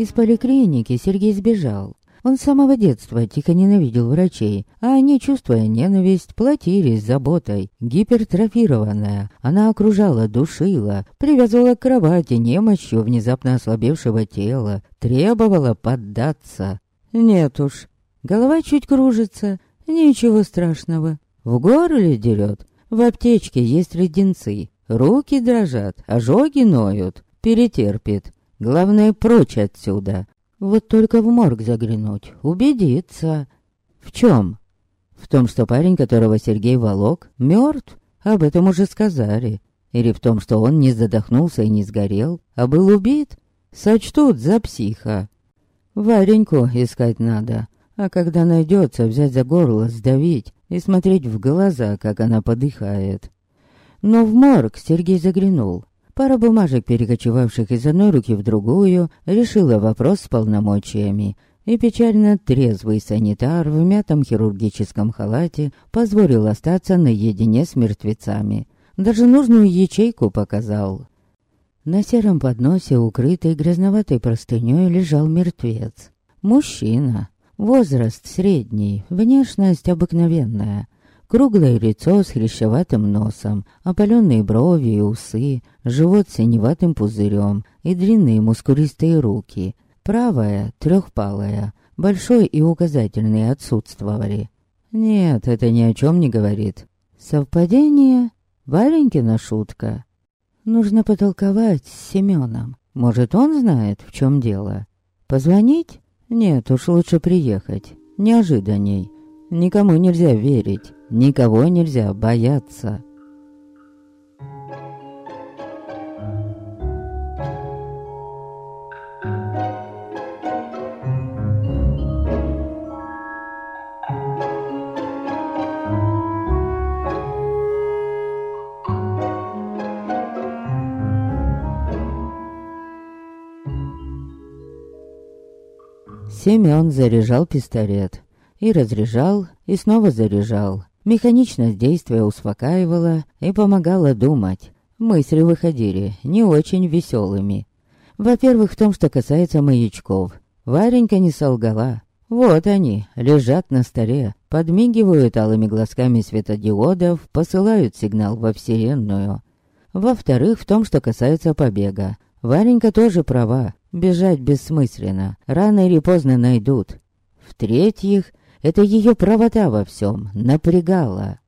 Из поликлиники Сергей сбежал. Он с самого детства тихо ненавидел врачей, а они, чувствуя ненависть, платились заботой. Гипертрофированная, она окружала, душила, привязывала к кровати немощью внезапно ослабевшего тела, требовала поддаться. Нет уж, голова чуть кружится, ничего страшного. В горле дерет, в аптечке есть леденцы, руки дрожат, ожоги ноют, перетерпит. Главное, прочь отсюда. Вот только в морг заглянуть, убедиться. В чем? В том, что парень, которого Сергей волок, мертв? Об этом уже сказали. Или в том, что он не задохнулся и не сгорел, а был убит? Сочтут за психа. Вареньку искать надо, а когда найдется, взять за горло, сдавить и смотреть в глаза, как она подыхает. Но в морг Сергей заглянул. Пара бумажек, перекочевавших из одной руки в другую, решила вопрос с полномочиями. И печально трезвый санитар в мятом хирургическом халате позволил остаться наедине с мертвецами. Даже нужную ячейку показал. На сером подносе, укрытый грязноватой простыней, лежал мертвец. Мужчина. Возраст средний, внешность обыкновенная. Круглое лицо с хрящеватым носом, опаленные брови и усы, живот синеватым пузырем и длинные мускулистые руки. Правая, трехпалая, большой и указательный отсутствовали. Нет, это ни о чем не говорит. Совпадение? Валенькина шутка. Нужно потолковать с Семеном. Может, он знает, в чем дело. Позвонить? Нет, уж лучше приехать. Неожиданней. Никому нельзя верить. Никого нельзя бояться. Семён заряжал пистолет. И разряжал, и снова заряжал. Механичность действия успокаивала и помогала думать. Мысли выходили не очень веселыми. Во-первых, в том, что касается маячков. Варенька не солгала. Вот они, лежат на столе, подмигивают алыми глазками светодиодов, посылают сигнал во вселенную. Во-вторых, в том, что касается побега. Варенька тоже права, бежать бессмысленно, рано или поздно найдут. В-третьих, это ее правота во всем напрягала.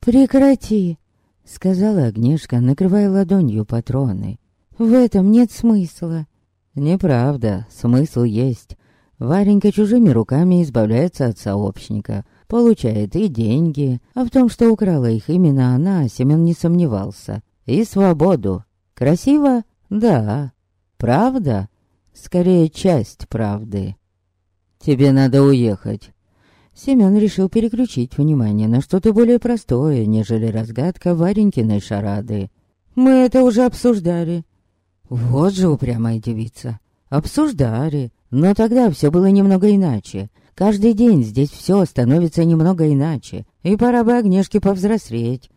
«Прекрати!» — сказала Агнешка, накрывая ладонью патроны. «В этом нет смысла». «Неправда, смысл есть. Варенька чужими руками избавляется от сообщника, получает и деньги, а в том, что украла их именно она, Семен не сомневался. И свободу. Красиво? Да. Правда? Скорее, часть правды». «Тебе надо уехать». Семен решил переключить внимание на что-то более простое, нежели разгадка Варенькиной шарады. «Мы это уже обсуждали». «Вот же упрямая девица. Обсуждали. Но тогда все было немного иначе. Каждый день здесь все становится немного иначе. И пора бы Агнешке повзрослеть.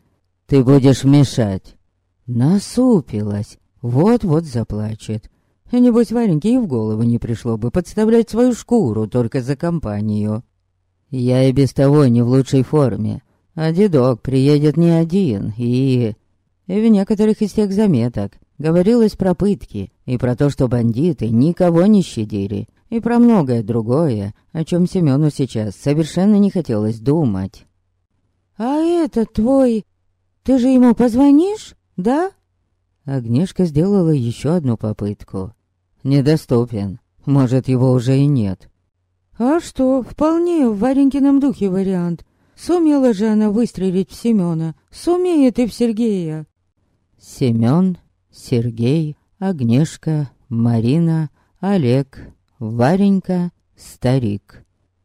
Ты будешь мешать». Насупилась. Вот-вот заплачет. И небось Вареньке и в голову не пришло бы подставлять свою шкуру только за компанию. Я и без того не в лучшей форме. А дедок приедет не один, и... И в некоторых из тех заметок говорилось про пытки, и про то, что бандиты никого не щадили, и про многое другое, о чем Семену сейчас совершенно не хотелось думать. «А это твой... Ты же ему позвонишь, да?» Агнешка сделала еще одну попытку недоступен. Может, его уже и нет. А что, вполне в Варенькином духе вариант. Сумела же она выстрелить в Семена. Сумеет и в Сергея. Семен, Сергей, Агнешка, Марина, Олег, Варенька, Старик.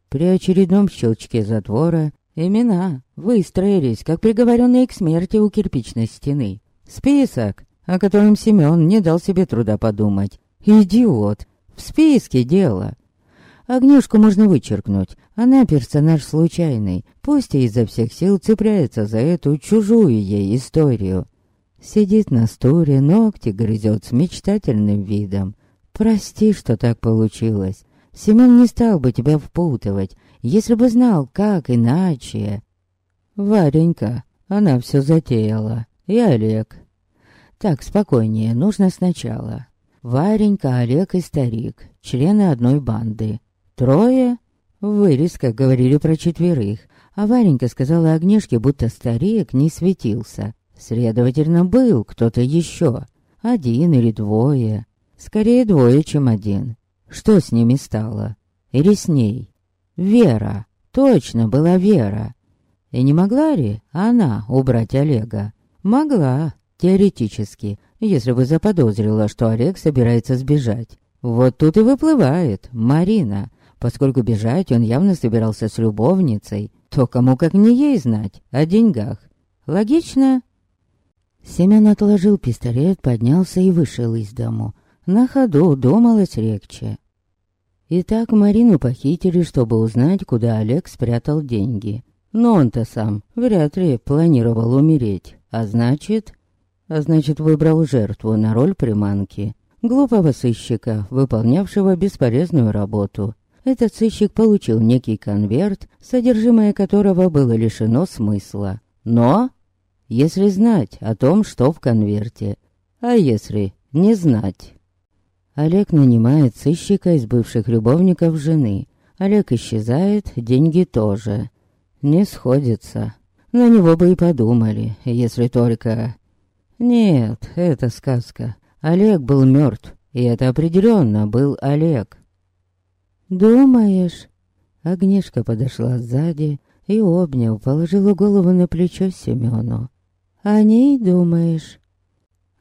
При очередном щелчке затвора имена выстроились, как приговоренные к смерти у кирпичной стены. Список, о котором Семен не дал себе труда подумать. Идиот. В списке дело. Огнюшку можно вычеркнуть. Она персонаж случайный, пусть и изо всех сил цепляется за эту чужую ей историю. Сидит на стуле, ногти грызет с мечтательным видом. Прости, что так получилось. Семен не стал бы тебя впутывать, если бы знал, как иначе. Варенька, она все затеяла. И Олег. Так, спокойнее, нужно сначала. Варенька, Олег и старик, члены одной банды. Трое? В вырезках говорили про четверых, а Варенька сказала Агнешке, будто старик не светился. Следовательно, был кто-то еще. Один или двое. Скорее двое, чем один. Что с ними стало? Или с ней? Вера. Точно была Вера. И не могла ли она убрать Олега? Могла, теоретически, если бы заподозрила, что Олег собирается сбежать. Вот тут и выплывает Марина, поскольку бежать он явно собирался с любовницей, то кому как не ей знать о деньгах. Логично? Семен отложил пистолет, поднялся и вышел из дому. На ходу думалось легче. Итак, Марину похитили, чтобы узнать, куда Олег спрятал деньги. Но он-то сам вряд ли планировал умереть. А значит... А значит, выбрал жертву на роль приманки. Глупого сыщика, выполнявшего бесполезную работу. Этот сыщик получил некий конверт, содержимое которого было лишено смысла. Но, если знать о том, что в конверте, а если не знать... Олег нанимает сыщика из бывших любовников жены. Олег исчезает, деньги тоже. Не сходится. На него бы и подумали, если только... Нет, это сказка. Олег был мертв, и это определенно был Олег. «Думаешь?» Агнешка подошла сзади и, обняв, положила голову на плечо Семену. «О ней думаешь?»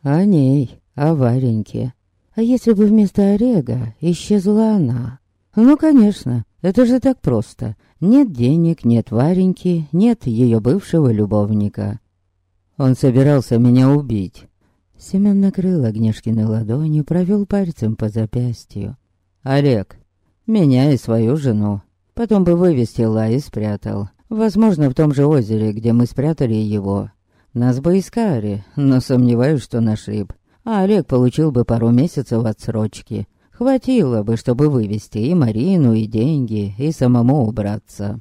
«О ней, о Вареньке. А если бы вместо Орега исчезла она? Ну, конечно, это же так просто. Нет денег, нет Вареньки, нет ее бывшего любовника. Он собирался меня убить. Семен накрыл Огнешкины ладони, провел пальцем по запястью. Олег, меня и свою жену. Потом бы вывестил, и спрятал. Возможно, в том же озере, где мы спрятали его. Нас бы искали, но сомневаюсь, что нашиб а Олег получил бы пару месяцев отсрочки. Хватило бы, чтобы вывести и Марину, и деньги, и самому убраться.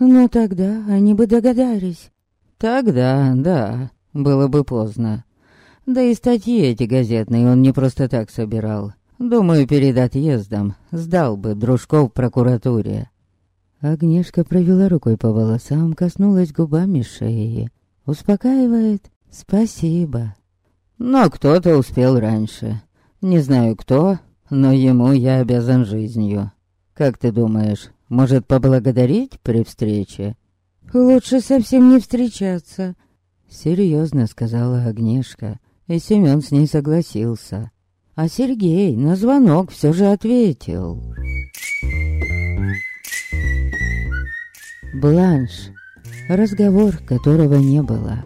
Ну тогда они бы догадались. Тогда, да, было бы поздно. Да и статьи эти газетные он не просто так собирал. Думаю, перед отъездом сдал бы дружков прокуратуре. Агнешка провела рукой по волосам, коснулась губами шеи. Успокаивает «Спасибо». Но кто-то успел раньше. Не знаю кто, но ему я обязан жизнью. Как ты думаешь, может поблагодарить при встрече? Лучше совсем не встречаться. Серьезно сказала Агнешка, и Семен с ней согласился. А Сергей на звонок все же ответил. Бланш. Разговор, которого не было.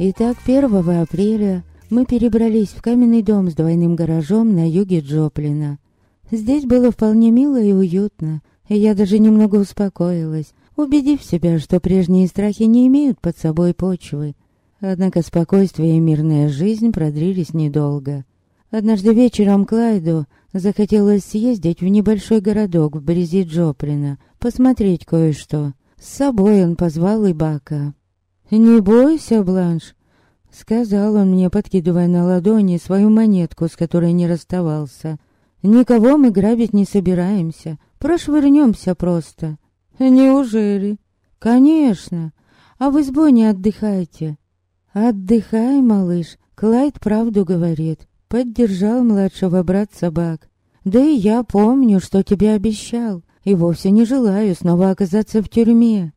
Итак, 1 апреля мы перебрались в каменный дом с двойным гаражом на юге Джоплина. Здесь было вполне мило и уютно, и я даже немного успокоилась, убедив себя, что прежние страхи не имеют под собой почвы. Однако спокойствие и мирная жизнь продлились недолго. Однажды вечером Клайду захотелось съездить в небольшой городок вблизи Джоплина, посмотреть кое-что. С собой он позвал и Бака. «Не бойся, Бланш», — сказал он мне, подкидывая на ладони свою монетку, с которой не расставался. «Никого мы грабить не собираемся, прошвырнемся просто». «Неужели?» «Конечно. А в избоне отдыхайте». «Отдыхай, малыш, Клайд правду говорит», — поддержал младшего брат собак. «Да и я помню, что тебе обещал, и вовсе не желаю снова оказаться в тюрьме».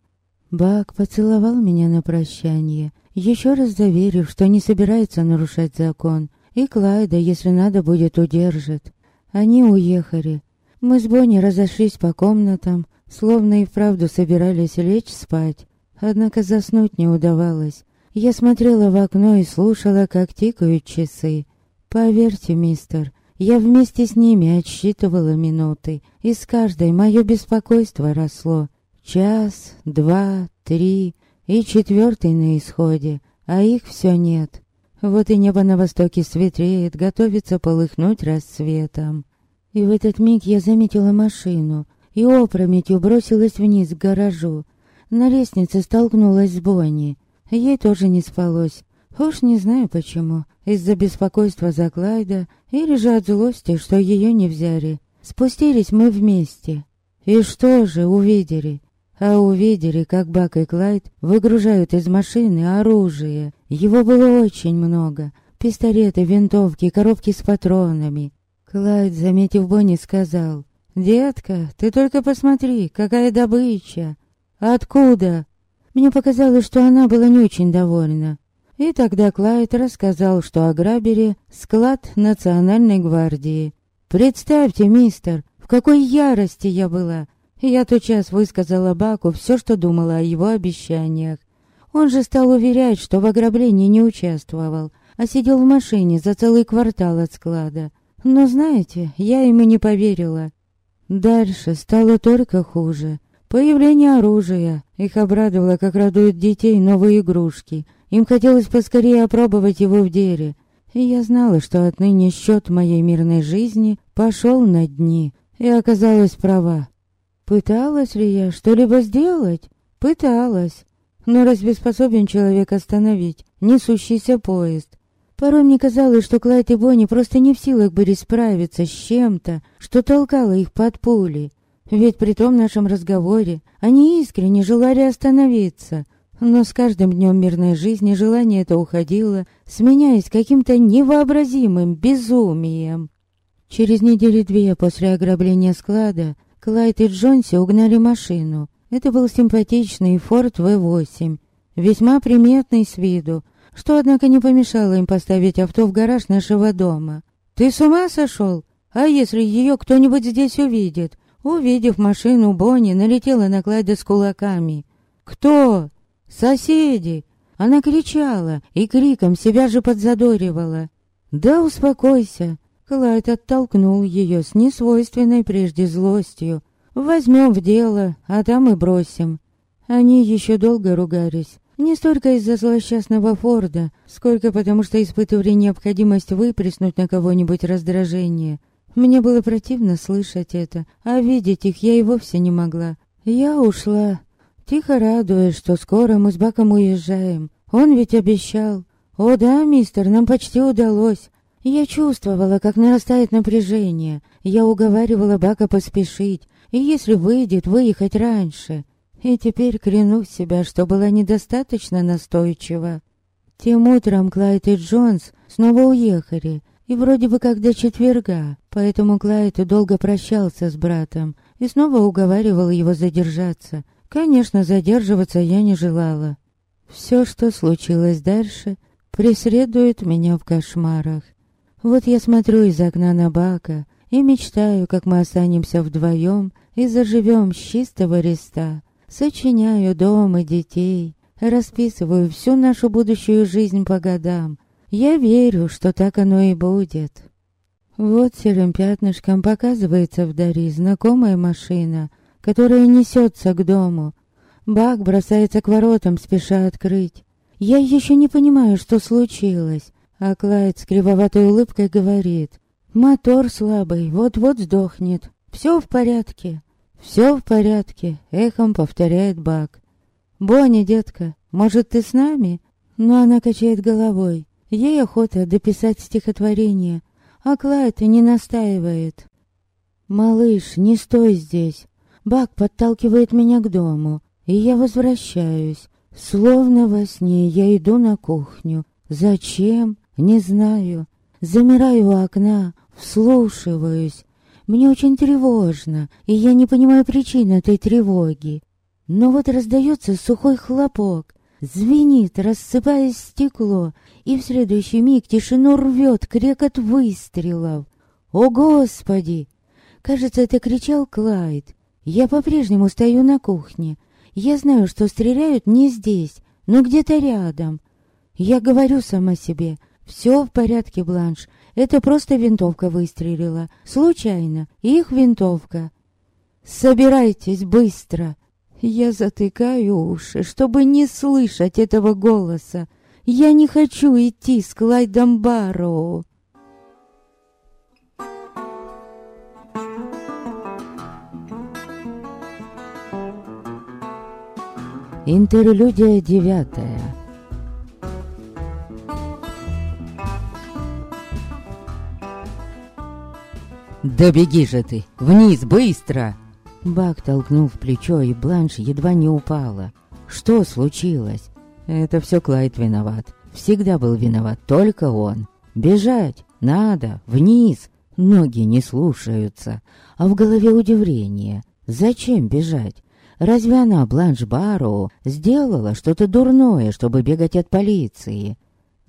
Бак поцеловал меня на прощание, еще раз заверив, что не собирается нарушать закон, и Клайда, если надо будет, удержит. Они уехали. Мы с Бонни разошлись по комнатам, словно и вправду собирались лечь спать. Однако заснуть не удавалось. Я смотрела в окно и слушала, как тикают часы. Поверьте, мистер, я вместе с ними отсчитывала минуты, и с каждой мое беспокойство росло. Час, два, три и четвертый на исходе, а их все нет. Вот и небо на востоке светлеет, готовится полыхнуть рассветом. И в этот миг я заметила машину и опрометью бросилась вниз к гаражу. На лестнице столкнулась с Бонни. Ей тоже не спалось. Уж не знаю почему. Из-за беспокойства за Клайда или же от злости, что ее не взяли. Спустились мы вместе. И что же увидели? А увидели, как Бак и Клайд выгружают из машины оружие. Его было очень много. Пистолеты, винтовки, коробки с патронами. Клайд, заметив Бонни, сказал, «Детка, ты только посмотри, какая добыча!» «Откуда?» Мне показалось, что она была не очень довольна. И тогда Клайд рассказал, что ограбили склад Национальной гвардии. «Представьте, мистер, в какой ярости я была!» Я тотчас высказала Баку все, что думала о его обещаниях. Он же стал уверять, что в ограблении не участвовал, а сидел в машине за целый квартал от склада. Но знаете, я ему не поверила. Дальше стало только хуже. Появление оружия. Их обрадовало, как радуют детей новые игрушки. Им хотелось поскорее опробовать его в деле. И я знала, что отныне счет моей мирной жизни пошел на дни. И оказалась права. Пыталась ли я что-либо сделать? Пыталась. Но разве способен человек остановить несущийся поезд? Порой мне казалось, что Клайд и Бонни просто не в силах были справиться с чем-то, что толкало их под пули. Ведь при том нашем разговоре они искренне желали остановиться. Но с каждым днем мирной жизни желание это уходило, сменяясь каким-то невообразимым безумием. Через недели две после ограбления склада Клайд и Джонси угнали машину. Это был симпатичный Форд В8, весьма приметный с виду, что, однако, не помешало им поставить авто в гараж нашего дома. «Ты с ума сошел? А если ее кто-нибудь здесь увидит?» Увидев машину, Бонни налетела на Клайда с кулаками. «Кто?» «Соседи!» Она кричала и криком себя же подзадоривала. «Да успокойся!» Клайд оттолкнул ее с несвойственной прежде злостью. «Возьмем в дело, а там и бросим». Они еще долго ругались. Не столько из-за злосчастного Форда, сколько потому, что испытывали необходимость выплеснуть на кого-нибудь раздражение. Мне было противно слышать это, а видеть их я и вовсе не могла. Я ушла, тихо радуясь, что скоро мы с Баком уезжаем. Он ведь обещал. О да, мистер, нам почти удалось. Я чувствовала, как нарастает напряжение. Я уговаривала Бака поспешить, и если выйдет, выехать раньше. И теперь клянусь себя, что была недостаточно настойчива. Тем утром Клайд и Джонс снова уехали, и вроде бы как до четверга, поэтому Клайд долго прощался с братом и снова уговаривал его задержаться. Конечно, задерживаться я не желала. Все, что случилось дальше, преследует меня в кошмарах. Вот я смотрю из окна на Бака и мечтаю, как мы останемся вдвоем и заживем с чистого листа. Сочиняю дом и детей, расписываю всю нашу будущую жизнь по годам. Я верю, что так оно и будет. Вот серым пятнышком показывается вдали знакомая машина, которая несется к дому. Бак бросается к воротам, спеша открыть. Я еще не понимаю, что случилось, а Клайд с кривоватой улыбкой говорит. Мотор слабый, вот-вот сдохнет. Все в порядке. «Все в порядке», — эхом повторяет Бак. «Бонни, детка, может, ты с нами?» Но она качает головой. Ей охота дописать стихотворение, а Клайд не настаивает. «Малыш, не стой здесь!» Бак подталкивает меня к дому, и я возвращаюсь. Словно во сне я иду на кухню. Зачем? Не знаю. Замираю у окна, вслушиваюсь. Мне очень тревожно, и я не понимаю причин этой тревоги. Но вот раздается сухой хлопок, звенит, рассыпаясь стекло, и в следующий миг тишину рвет крекот выстрелов. «О, Господи!» Кажется, это кричал Клайд. Я по-прежнему стою на кухне. Я знаю, что стреляют не здесь, но где-то рядом. Я говорю сама себе, все в порядке, Бланш, это просто винтовка выстрелила. Случайно. Их винтовка. Собирайтесь быстро. Я затыкаю уши, чтобы не слышать этого голоса. Я не хочу идти с Клайдом Барроу. Интерлюдия девятая. «Да беги же ты! Вниз, быстро!» Бак толкнул в плечо, и Бланш едва не упала. «Что случилось?» «Это все Клайд виноват. Всегда был виноват только он. Бежать! Надо! Вниз!» Ноги не слушаются, а в голове удивление. Зачем бежать? Разве она, Бланш Барроу, сделала что-то дурное, чтобы бегать от полиции?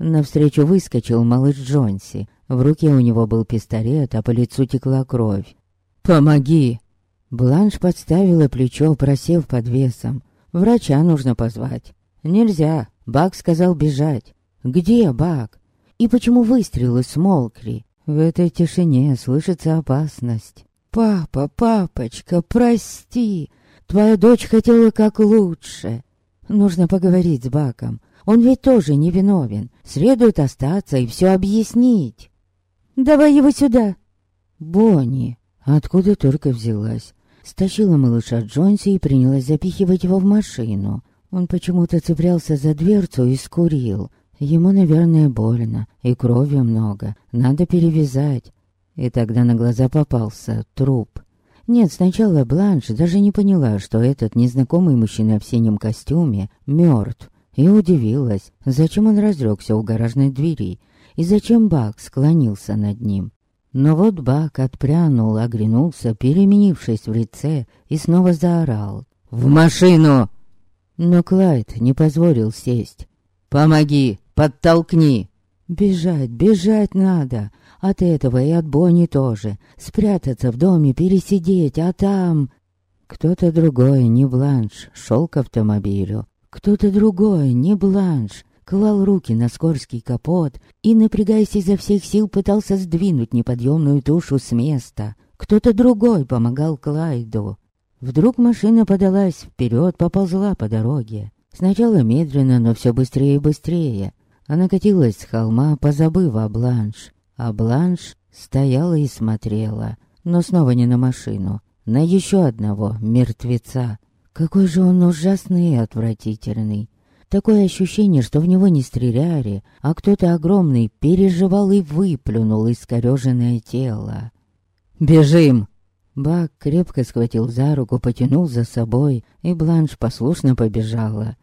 Навстречу выскочил малыш Джонси. В руке у него был пистолет, а по лицу текла кровь. «Помоги!» Бланш подставила плечо, просев под весом. «Врача нужно позвать». «Нельзя!» Бак сказал бежать. «Где Бак?» «И почему выстрелы смолкли?» В этой тишине слышится опасность. «Папа, папочка, прости!» Твоя дочь хотела как лучше. Нужно поговорить с Баком. Он ведь тоже не виновен. Следует остаться и все объяснить. Давай его сюда. Бонни, откуда только взялась. Стащила малыша Джонси и принялась запихивать его в машину. Он почему-то цеплялся за дверцу и скурил. Ему, наверное, больно, и крови много. Надо перевязать. И тогда на глаза попался труп. Нет, сначала Бланш даже не поняла, что этот незнакомый мужчина в синем костюме мертв, и удивилась, зачем он разрёкся у гаражной двери, и зачем Бак склонился над ним. Но вот Бак отпрянул, оглянулся, переменившись в лице, и снова заорал. «В машину!» Но Клайд не позволил сесть. «Помоги! Подтолкни!» «Бежать, бежать надо! От этого и от Бонни тоже. Спрятаться в доме, пересидеть, а там... Кто-то другой, не Бланш, шел к автомобилю. Кто-то другой, не Бланш, клал руки на скорский капот и, напрягаясь изо всех сил, пытался сдвинуть неподъемную тушу с места. Кто-то другой помогал Клайду. Вдруг машина подалась вперед, поползла по дороге. Сначала медленно, но все быстрее и быстрее. Она катилась с холма, позабыв о Бланш. А Бланш стояла и смотрела, но снова не на машину, на еще одного мертвеца. Какой же он ужасный и отвратительный. Такое ощущение, что в него не стреляли, а кто-то огромный переживал и выплюнул искореженное тело. «Бежим!» Бак крепко схватил за руку, потянул за собой, и Бланш послушно побежала.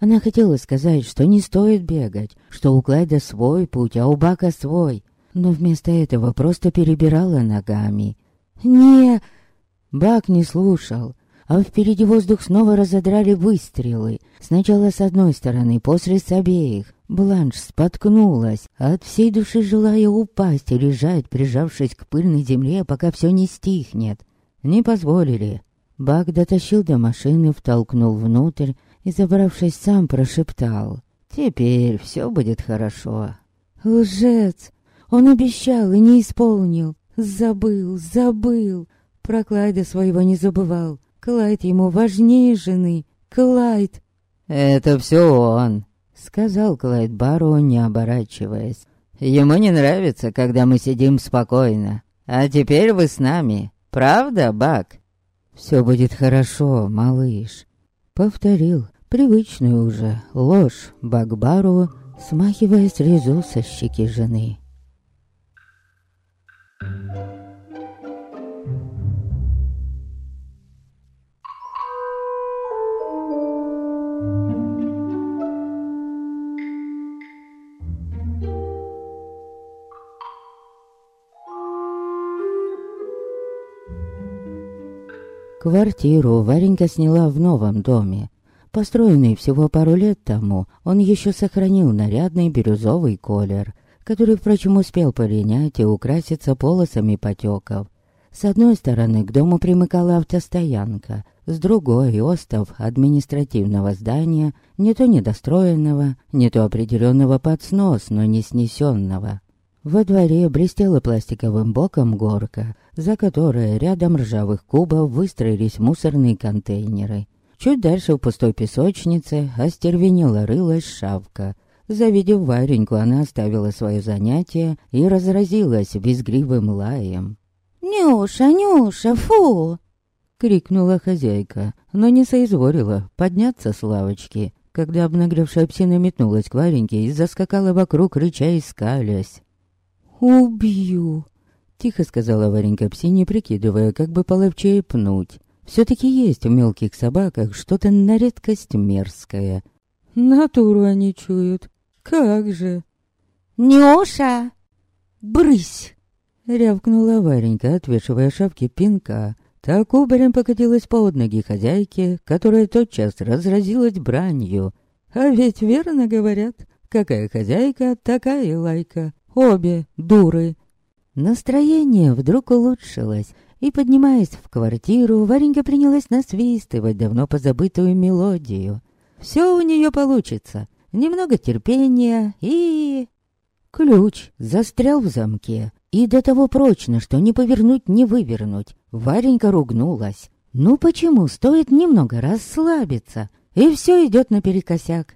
Она хотела сказать, что не стоит бегать, что у Клайда свой путь, а у Бака свой, но вместо этого просто перебирала ногами. «Не...» Бак не слушал, а впереди воздух снова разодрали выстрелы. Сначала с одной стороны, после с обеих. Бланш споткнулась, от всей души желая упасть и лежать, прижавшись к пыльной земле, пока все не стихнет. Не позволили. Бак дотащил до машины, втолкнул внутрь и, забравшись сам, прошептал. «Теперь все будет хорошо». «Лжец! Он обещал и не исполнил. Забыл, забыл. Про Клайда своего не забывал. Клайд ему важнее жены. Клайд. «Это все он», — сказал Клайд Барроу, не оборачиваясь. «Ему не нравится, когда мы сидим спокойно. А теперь вы с нами. Правда, Бак?» «Все будет хорошо, малыш», — повторил привычную уже ложь Бак Барроу, смахивая слезу со щеки жены. Квартиру Варенька сняла в новом доме. Построенный всего пару лет тому, он еще сохранил нарядный бирюзовый колер – который, впрочем, успел полинять и украситься полосами потеков. С одной стороны к дому примыкала автостоянка, с другой — остов административного здания, не то недостроенного, не то определенного под снос, но не снесенного. Во дворе блестела пластиковым боком горка, за которой рядом ржавых кубов выстроились мусорные контейнеры. Чуть дальше в пустой песочнице остервенела рылась шавка — Завидев Вареньку, она оставила свое занятие и разразилась визгривым лаем. «Нюша, Нюша, фу!» — крикнула хозяйка, но не соизволила подняться с лавочки, когда обнагревшая псина метнулась к Вареньке и заскакала вокруг, рыча и скалясь. «Убью!» — тихо сказала Варенька псине, прикидывая, как бы половчее пнуть. Все-таки есть в мелких собаках что-то на редкость мерзкое. Натуру они чуют. Как же? «Нюша! Брысь!» — рявкнула Варенька, отвешивая шапки пинка. Так кубарем покатилась под ноги хозяйки, которая тотчас разразилась бранью. А ведь верно говорят, какая хозяйка, такая лайка. Обе дуры. Настроение вдруг улучшилось, и, поднимаясь в квартиру, Варенька принялась насвистывать давно позабытую мелодию. Все у нее получится. Немного терпения и... Ключ застрял в замке, и до того прочно, что не повернуть, не вывернуть. Варенька ругнулась. Ну почему стоит немного расслабиться, и все идет наперекосяк?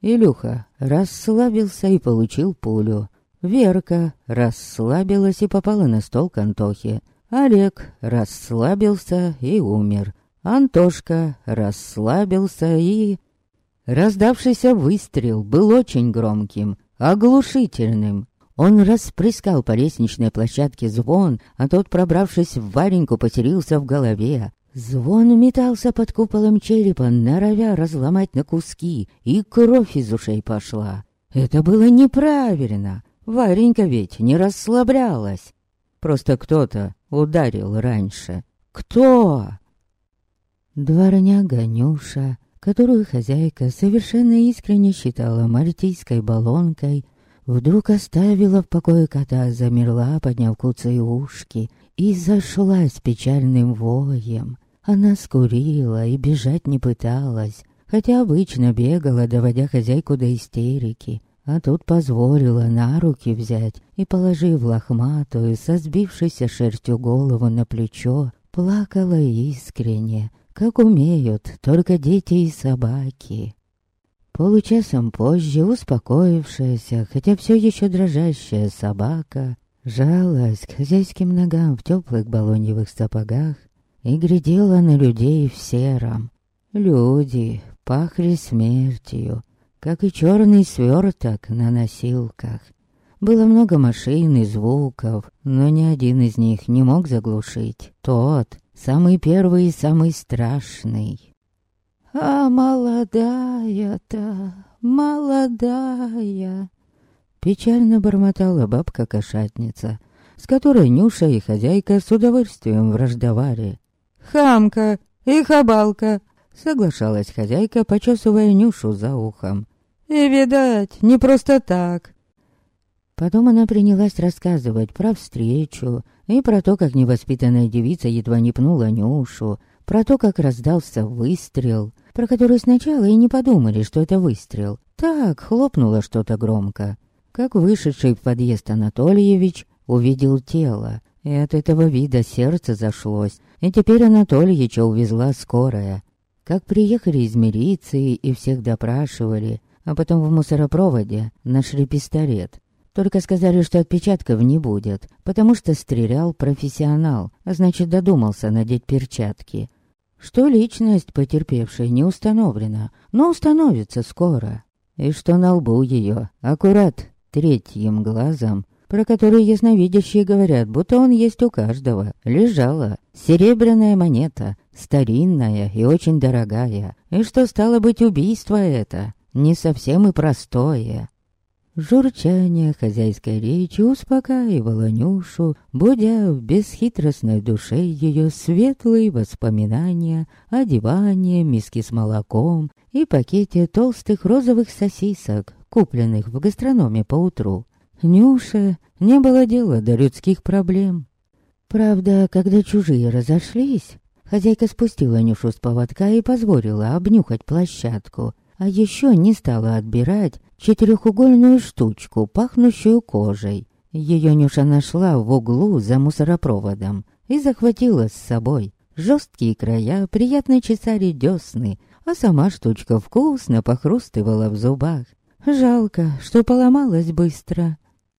Илюха расслабился и получил пулю. Верка расслабилась и попала на стол к Антохе. Олег расслабился и умер. Антошка расслабился и... Раздавшийся выстрел был очень громким, оглушительным. Он распрыскал по лестничной площадке звон, а тот, пробравшись в Вареньку, потерился в голове. Звон метался под куполом черепа, норовя разломать на куски, и кровь из ушей пошла. Это было неправильно. Варенька ведь не расслаблялась. Просто кто-то ударил раньше. Кто? Дворняга Нюша, которую хозяйка совершенно искренне считала мальтийской баллонкой, вдруг оставила в покое кота, замерла, подняв куцые ушки, и зашлась печальным воем. Она скурила и бежать не пыталась, хотя обычно бегала, доводя хозяйку до истерики, а тут позволила на руки взять и, положив лохматую, со сбившейся шерстью голову на плечо, плакала искренне, как умеют только дети и собаки. Получасом позже успокоившаяся, хотя все еще дрожащая собака, жалась к хозяйским ногам в теплых балоньевых сапогах и глядела на людей в сером. Люди пахли смертью, как и черный сверток на носилках. Было много машин и звуков, но ни один из них не мог заглушить тот, самый первый и самый страшный. «А молодая-то, молодая!» Печально бормотала бабка-кошатница, с которой Нюша и хозяйка с удовольствием враждовали. «Хамка и хабалка!» Соглашалась хозяйка, почесывая Нюшу за ухом. «И, видать, не просто так!» Потом она принялась рассказывать про встречу и про то, как невоспитанная девица едва не пнула Нюшу, про то, как раздался выстрел, про который сначала и не подумали, что это выстрел. Так, хлопнуло что-то громко. Как вышедший в подъезд Анатольевич увидел тело, и от этого вида сердце зашлось, и теперь Анатольевича увезла скорая. Как приехали из милиции и всех допрашивали, а потом в мусоропроводе нашли пистолет. Только сказали, что отпечатков не будет, потому что стрелял профессионал, а значит додумался надеть перчатки. Что личность потерпевшей не установлена, но установится скоро. И что на лбу ее, аккурат третьим глазом, про который ясновидящие говорят, будто он есть у каждого, лежала серебряная монета, старинная и очень дорогая, и что стало быть убийство это, не совсем и простое. Журчание хозяйской речи успокаивало Нюшу, будя в бесхитростной душе ее светлые воспоминания о диване, миске с молоком и пакете толстых розовых сосисок, купленных в гастрономе поутру. Нюше не было дела до людских проблем. Правда, когда чужие разошлись, хозяйка спустила Нюшу с поводка и позволила обнюхать площадку, а еще не стала отбирать четырехугольную штучку, пахнущую кожей. Ее Нюша нашла в углу за мусоропроводом и захватила с собой. Жесткие края приятно чесали десны, а сама штучка вкусно похрустывала в зубах. Жалко, что поломалась быстро.